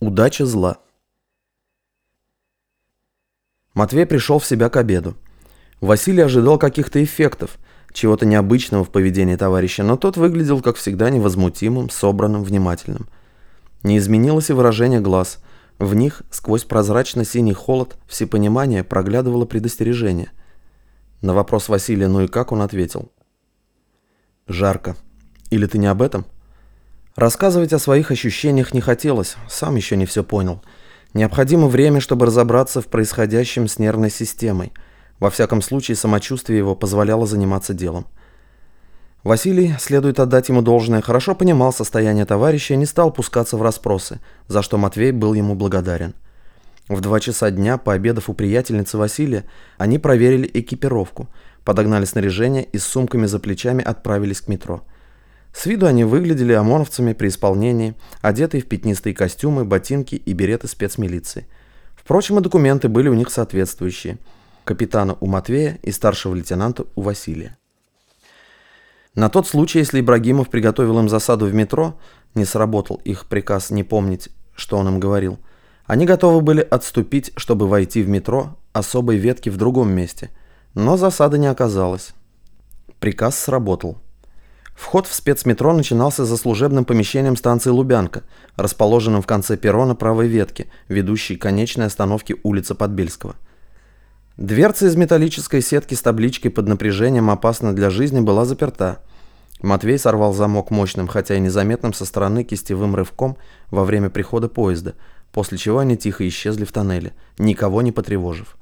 Удача зла. Матвей пришел в себя к обеду. Василий ожидал каких-то эффектов, чего-то необычного в поведении товарища, но тот выглядел, как всегда, невозмутимым, собранным, внимательным. Не изменилось и выражение глаз. В них, сквозь прозрачно-синий холод, всепонимание проглядывало предостережение. На вопрос Василия «ну и как?» он ответил. «Жарко. Или ты не об этом?» Рассказывать о своих ощущениях не хотелось, сам еще не все понял. Необходимо время, чтобы разобраться в происходящем с нервной системой. Во всяком случае, самочувствие его позволяло заниматься делом. Василий, следует отдать ему должное, хорошо понимал состояние товарища и не стал пускаться в расспросы, за что Матвей был ему благодарен. В два часа дня, пообедав у приятельницы Василия, они проверили экипировку, подогнали снаряжение и с сумками за плечами отправились к метро. С виду они выглядели ОМОНовцами при исполнении, одетые в пятнистые костюмы, ботинки и береты спецмилиции. Впрочем, и документы были у них соответствующие. Капитана у Матвея и старшего лейтенанта у Василия. На тот случай, если Ибрагимов приготовил им засаду в метро, не сработал их приказ не помнить, что он им говорил, они готовы были отступить, чтобы войти в метро особой ветки в другом месте. Но засады не оказалось. Приказ сработал. Вход в спецметро начинался за служебным помещением станции Лубянка, расположенным в конце перрона правой ветки, ведущей к конечной остановке улицы Подбельского. Дверца из металлической сетки с табличкой под напряжением «Опасно для жизни» была заперта. Матвей сорвал замок мощным, хотя и незаметным со стороны кистевым рывком во время прихода поезда, после чего они тихо исчезли в тоннеле, никого не потревожив.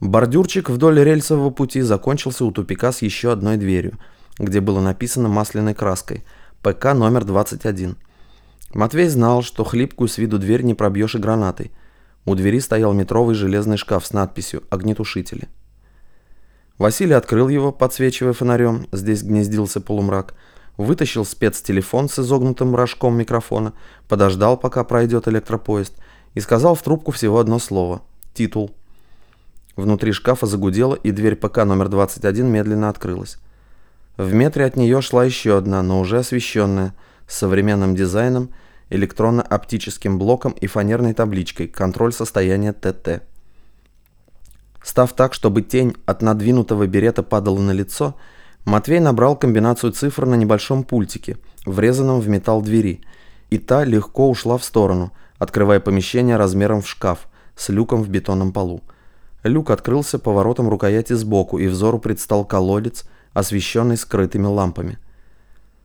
Бордюрчик вдоль рельсового пути закончился у тупика с еще одной дверью – где было написано масляной краской «ПК номер 21». Матвей знал, что хлипкую с виду дверь не пробьешь и гранатой. У двери стоял метровый железный шкаф с надписью «Огнетушители». Василий открыл его, подсвечивая фонарем, здесь гнездился полумрак, вытащил спецтелефон с изогнутым рожком микрофона, подождал, пока пройдет электропоезд, и сказал в трубку всего одно слово – «Титул». Внутри шкафа загудело, и дверь ПК номер 21 медленно открылась. В метре от нее шла еще одна, но уже освещенная, с современным дизайном, электронно-оптическим блоком и фанерной табличкой «Контроль состояния ТТ». Став так, чтобы тень от надвинутого берета падала на лицо, Матвей набрал комбинацию цифр на небольшом пультике, врезанном в металл двери, и та легко ушла в сторону, открывая помещение размером в шкаф с люком в бетонном полу. Люк открылся поворотом рукояти сбоку, и взору предстал колодец – освещенный скрытыми лампами.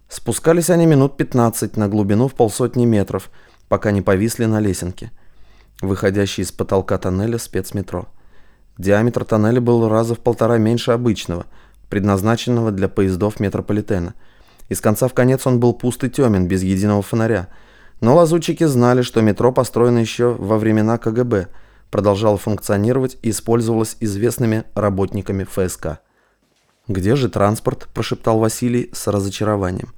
Спускались они минут 15 на глубину в полсотни метров, пока не повисли на лесенке, выходящей из потолка тоннеля спецметро. Диаметр тоннеля был раза в полтора меньше обычного, предназначенного для поездов метрополитена. Из конца в конец он был пуст и темен, без единого фонаря. Но лазутчики знали, что метро построено еще во времена КГБ, продолжало функционировать и использовалось известными работниками ФСК. «Где же транспорт?» – прошептал Василий с разочарованием.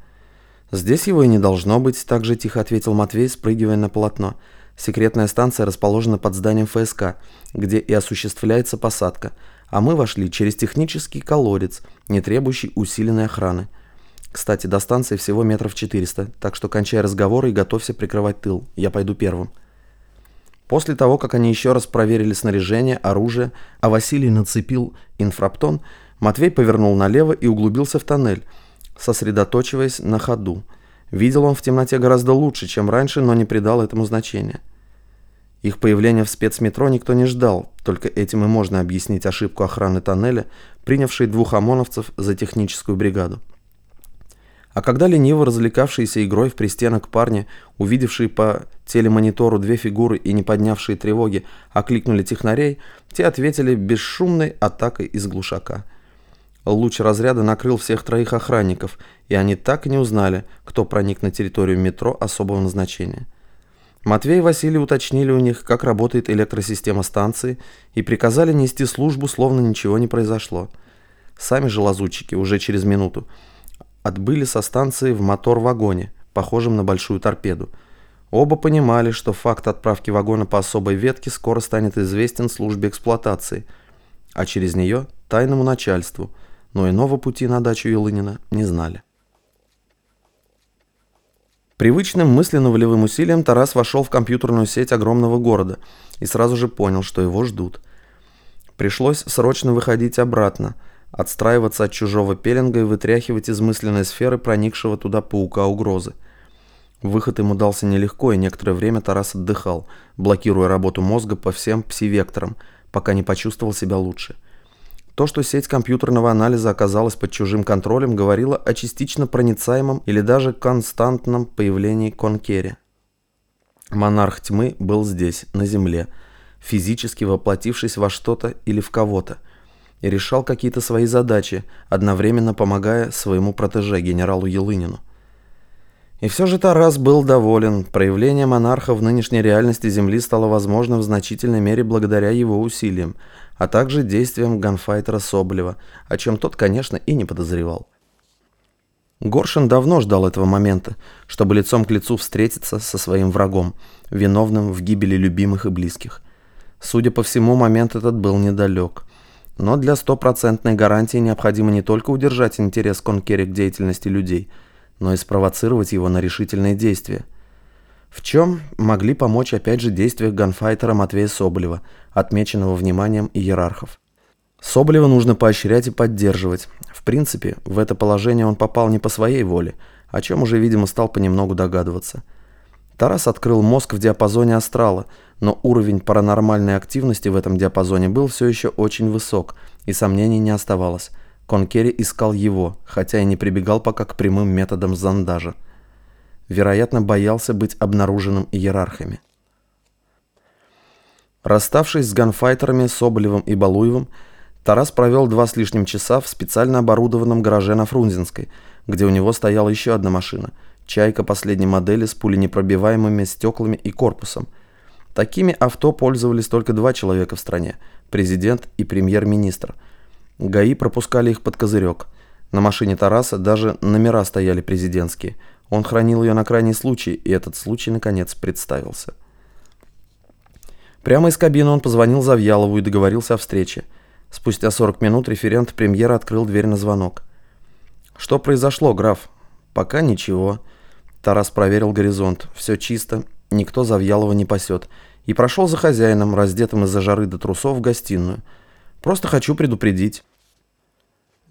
«Здесь его и не должно быть», – так же тихо ответил Матвей, спрыгивая на полотно. «Секретная станция расположена под зданием ФСК, где и осуществляется посадка, а мы вошли через технический колодец, не требующий усиленной охраны. Кстати, до станции всего метров 400, так что кончай разговоры и готовься прикрывать тыл. Я пойду первым». После того, как они еще раз проверили снаряжение, оружие, а Василий нацепил инфраптон – Матвей повернул налево и углубился в тоннель, сосредоточиваясь на ходу. Видел он в темноте гораздо лучше, чем раньше, но не придал этому значения. Их появление в спецметро никто не ждал, только этим и можно объяснить ошибку охраны тоннеля, принявшей двух ОМОНовцев за техническую бригаду. А когда лениво развлекавшиеся игрой в пристенок парни, увидевшие по телемонитору две фигуры и не поднявшие тревоги, окликнули технарей, те ответили бесшумной атакой из глушака – Луч разряда накрыл всех троих охранников, и они так и не узнали, кто проник на территорию метро особого назначения. Матвей и Василий уточнили у них, как работает электросистема станции, и приказали нести службу, словно ничего не произошло. Сами же лазутчики уже через минуту отбыли со станции в мотор-вагоне, похожем на большую торпеду. Оба понимали, что факт отправки вагона по особой ветке скоро станет известен службе эксплуатации, а через нее – тайному начальству – но иного пути на дачу Елынина не знали. Привычным мысленно-волевым усилием Тарас вошел в компьютерную сеть огромного города и сразу же понял, что его ждут. Пришлось срочно выходить обратно, отстраиваться от чужого пеленга и вытряхивать из мысленной сферы проникшего туда паука угрозы. Выход ему дался нелегко, и некоторое время Тарас отдыхал, блокируя работу мозга по всем пси-векторам, пока не почувствовал себя лучше. То, что сеть компьютерного анализа оказалась под чужим контролем, говорило о частично проницаемом или даже константном появлении Конкери. Монарх тьмы был здесь, на Земле, физически воплотившись во что-то или в кого-то, и решал какие-то свои задачи, одновременно помогая своему протеже, генералу Елынину. И все же Тарас был доволен. Проявление монарха в нынешней реальности Земли стало возможным в значительной мере благодаря его усилиям – а также действиям ганфайтера Соболева, о чем тот, конечно, и не подозревал. Горшин давно ждал этого момента, чтобы лицом к лицу встретиться со своим врагом, виновным в гибели любимых и близких. Судя по всему, момент этот был недалек. Но для стопроцентной гарантии необходимо не только удержать интерес Конкери к деятельности людей, но и спровоцировать его на решительные действия – в чем могли помочь опять же действия ганфайтера Матвея Соболева, отмеченного вниманием иерархов. Соболева нужно поощрять и поддерживать. В принципе, в это положение он попал не по своей воле, о чем уже, видимо, стал понемногу догадываться. Тарас открыл мозг в диапазоне астрала, но уровень паранормальной активности в этом диапазоне был все еще очень высок, и сомнений не оставалось. Конкери искал его, хотя и не прибегал пока к прямым методам зондажа вероятно, боялся быть обнаруженным иерархами. Расставшись с ганфайтерами Соболевым и Балуевым, Тарас провел два с лишним часа в специально оборудованном гараже на Фрунзенской, где у него стояла еще одна машина – «Чайка» последней модели с пуленепробиваемыми стеклами и корпусом. Такими авто пользовались только два человека в стране – президент и премьер-министр. ГАИ пропускали их под козырек. На машине Тараса даже номера стояли президентские – он хранил ее на крайний случай, и этот случай, наконец, представился. Прямо из кабины он позвонил Завьялову и договорился о встрече. Спустя 40 минут референт премьера открыл дверь на звонок. «Что произошло, граф?» «Пока ничего». Тарас проверил горизонт. «Все чисто, никто Завьялова не пасет». И прошел за хозяином, раздетым из-за жары до трусов, в гостиную. «Просто хочу предупредить».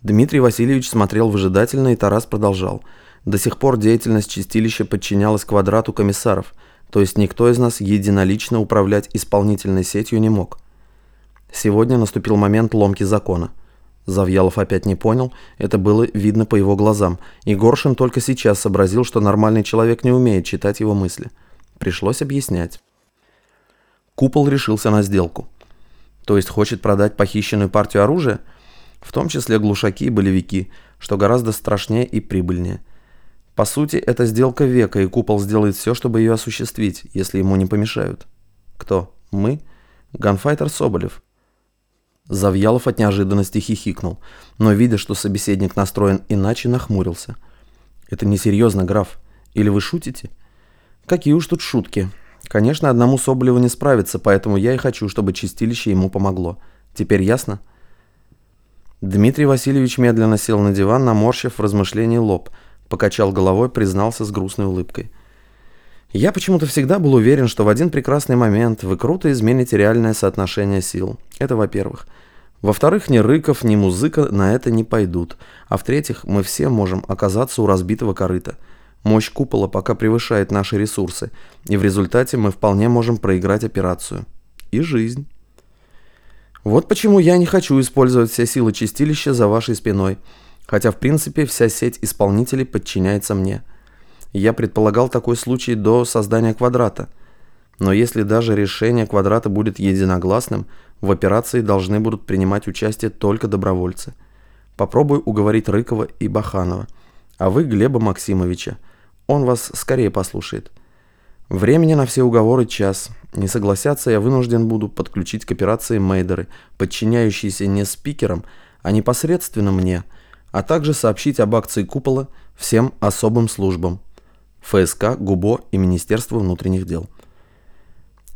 Дмитрий Васильевич смотрел выжидательно, и Тарас продолжал – до сих пор деятельность чистилища подчинялась квадрату комиссаров, то есть никто из нас единолично управлять исполнительной сетью не мог. Сегодня наступил момент ломки закона. Завьялов опять не понял, это было видно по его глазам, и Горшин только сейчас сообразил, что нормальный человек не умеет читать его мысли. Пришлось объяснять. Купол решился на сделку. То есть хочет продать похищенную партию оружия? В том числе глушаки и болевики, что гораздо страшнее и прибыльнее – по сути, это сделка века, и Купол сделает все, чтобы ее осуществить, если ему не помешают. Кто? Мы? Ганфайтер Соболев. Завьялов от неожиданности хихикнул, но, видя, что собеседник настроен иначе, нахмурился. «Это несерьезно, граф. Или вы шутите?» «Какие уж тут шутки. Конечно, одному Соболеву не справиться, поэтому я и хочу, чтобы чистилище ему помогло. Теперь ясно?» Дмитрий Васильевич медленно сел на диван, наморщив в размышлении лоб – Покачал головой, признался с грустной улыбкой. Я почему-то всегда был уверен, что в один прекрасный момент вы круто измените реальное соотношение сил. Это во-первых. Во-вторых, ни Рыков, ни Музыка на это не пойдут. А в-третьих, мы все можем оказаться у разбитого корыта. Мощь купола пока превышает наши ресурсы, и в результате мы вполне можем проиграть операцию. И жизнь. Вот почему я не хочу использовать все силы чистилища за вашей спиной – Хотя, в принципе, вся сеть исполнителей подчиняется мне. Я предполагал такой случай до создания квадрата. Но если даже решение квадрата будет единогласным, в операции должны будут принимать участие только добровольцы. Попробую уговорить Рыкова и Баханова. А вы Глеба Максимовича. Он вас скорее послушает. Времени на все уговоры час. Не согласятся, я вынужден буду подключить к операции мейдеры, подчиняющиеся не спикерам, а непосредственно мне – а также сообщить об акции купола всем особым службам ФСК, ГУБО и Министерству внутренних дел.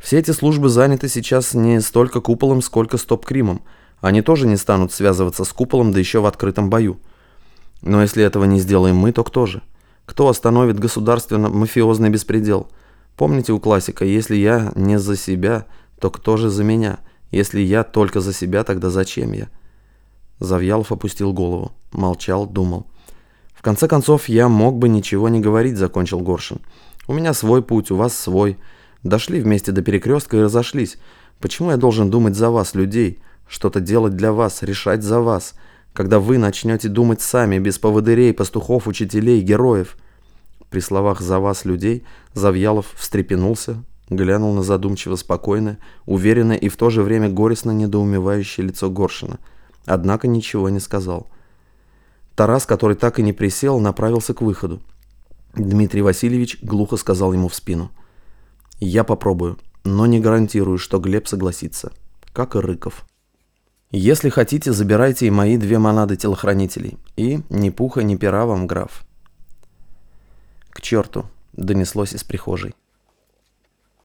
Все эти службы заняты сейчас не столько куполом, сколько стоп-кримом. Они тоже не станут связываться с куполом, да еще в открытом бою. Но если этого не сделаем мы, то кто же? Кто остановит государственно-мафиозный беспредел? Помните у классика, если я не за себя, то кто же за меня? Если я только за себя, тогда зачем я? Завьялов опустил голову, молчал, думал. В конце концов, я мог бы ничего не говорить, закончил Горшин. У меня свой путь, у вас свой. Дошли вместе до перекрестка и разошлись. Почему я должен думать за вас, людей? Что-то делать для вас, решать за вас? Когда вы начнете думать сами, без поводырей, пастухов, учителей, героев? При словах «за вас, людей» Завьялов встрепенулся, глянул на задумчиво спокойное, уверенное и в то же время горестно недоумевающее лицо Горшина. Однако ничего не сказал. Тарас, который так и не присел, направился к выходу. Дмитрий Васильевич глухо сказал ему в спину. «Я попробую, но не гарантирую, что Глеб согласится. Как и Рыков». «Если хотите, забирайте и мои две монады телохранителей. И ни пуха, ни пера вам, граф». «К черту!» — донеслось из прихожей.